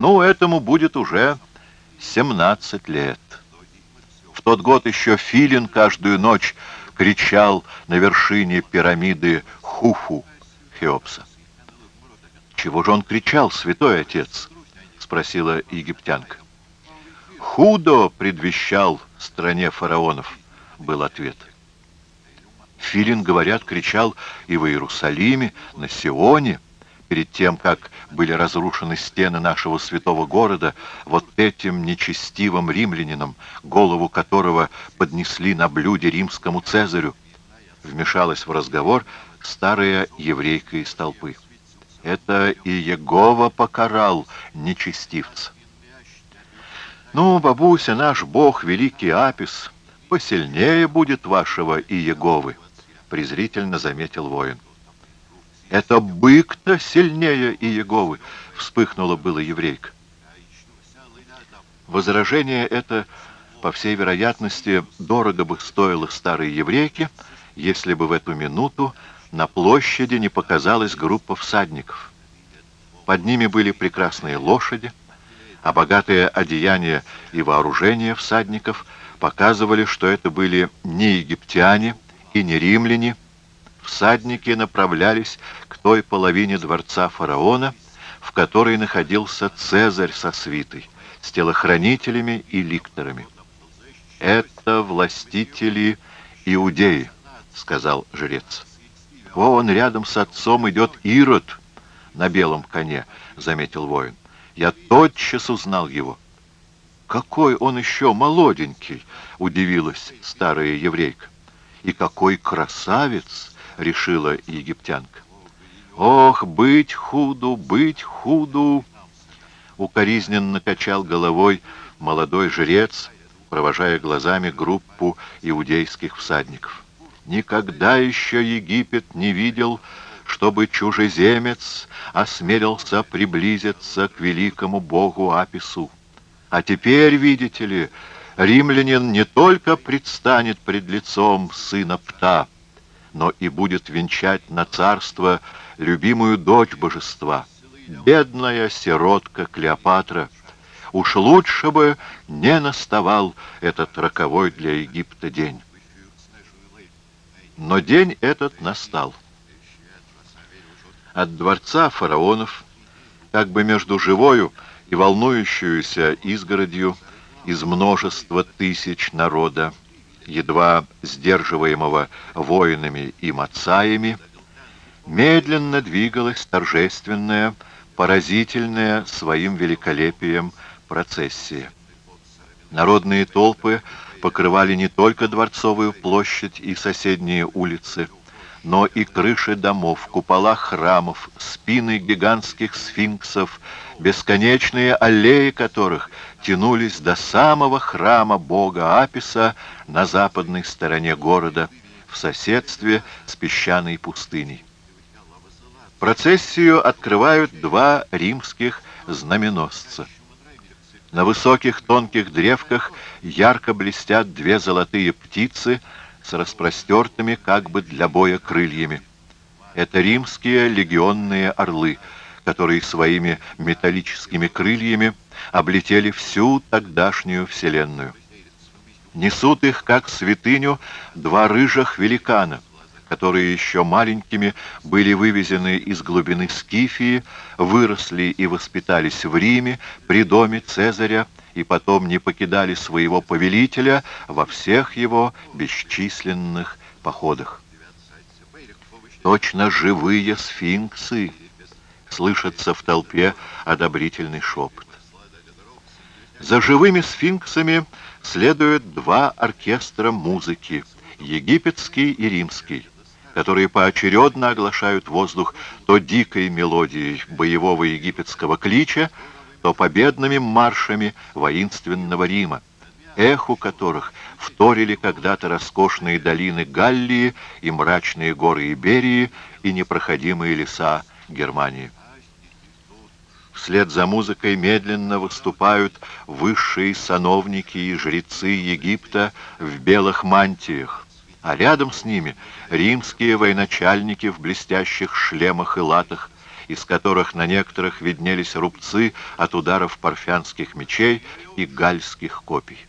Ну, этому будет уже 17 лет. В тот год еще Филин каждую ночь кричал на вершине пирамиды Хуфу Хеопса. «Чего же он кричал, святой отец?» — спросила египтянка. «Худо предвещал стране фараонов», — был ответ. Филин, говорят, кричал и в Иерусалиме, на Сионе, перед тем, как были разрушены стены нашего святого города, вот этим нечестивым римлянинам, голову которого поднесли на блюде римскому цезарю, вмешалась в разговор старая еврейка из толпы. Это и Егова покарал нечестивца. Ну, бабуся, наш бог, великий Апис, посильнее будет вашего и Еговы, презрительно заметил воин. Это бык-то сильнее и Еговы, вспыхнула было еврейка. Возражение это, по всей вероятности, дорого бы стоило старой еврейке, если бы в эту минуту на площади не показалась группа всадников. Под ними были прекрасные лошади, а богатые одеяния и вооружение всадников показывали, что это были не египтяне и не римляне. Всадники направлялись к той половине дворца фараона, в которой находился Цезарь со свитой, с телохранителями и ликторами. «Это властители Иудеи», — сказал жрец. «Вон рядом с отцом идет Ирод на белом коне», — заметил воин. «Я тотчас узнал его». «Какой он еще молоденький!» — удивилась старая еврейка. «И какой красавец!» — решила египтянка. «Ох, быть худу, быть худу!» Укоризненно качал головой молодой жрец, провожая глазами группу иудейских всадников. Никогда еще Египет не видел, чтобы чужеземец осмелился приблизиться к великому богу Апису. А теперь, видите ли, римлянин не только предстанет пред лицом сына Пта, но и будет венчать на царство любимую дочь божества, бедная сиротка Клеопатра. Уж лучше бы не наставал этот роковой для Египта день. Но день этот настал. От дворца фараонов, как бы между живою и волнующуюся изгородью из множества тысяч народа, едва сдерживаемого воинами и мацаями, медленно двигалась торжественная, поразительная своим великолепием процессия. Народные толпы покрывали не только Дворцовую площадь и соседние улицы, но и крыши домов, купола храмов, спины гигантских сфинксов, бесконечные аллеи которых тянулись до самого храма бога Аписа на западной стороне города, в соседстве с песчаной пустыней. Процессию открывают два римских знаменосца – на высоких тонких древках ярко блестят две золотые птицы с распростертыми как бы для боя крыльями. Это римские легионные орлы, которые своими металлическими крыльями облетели всю тогдашнюю вселенную. Несут их, как святыню, два рыжих великана, которые еще маленькими были вывезены из глубины Скифии, выросли и воспитались в Риме при доме Цезаря и потом не покидали своего повелителя во всех его бесчисленных походах. Точно живые сфинксы, слышится в толпе одобрительный шепот. За живыми сфинксами следуют два оркестра музыки, египетский и римский которые поочередно оглашают воздух то дикой мелодией боевого египетского клича, то победными маршами воинственного Рима, эху которых вторили когда-то роскошные долины Галлии и мрачные горы Иберии и непроходимые леса Германии. Вслед за музыкой медленно выступают высшие сановники и жрецы Египта в белых мантиях, а рядом с ними римские военачальники в блестящих шлемах и латах из которых на некоторых виднелись рубцы от ударов парфянских мечей и гальских копий.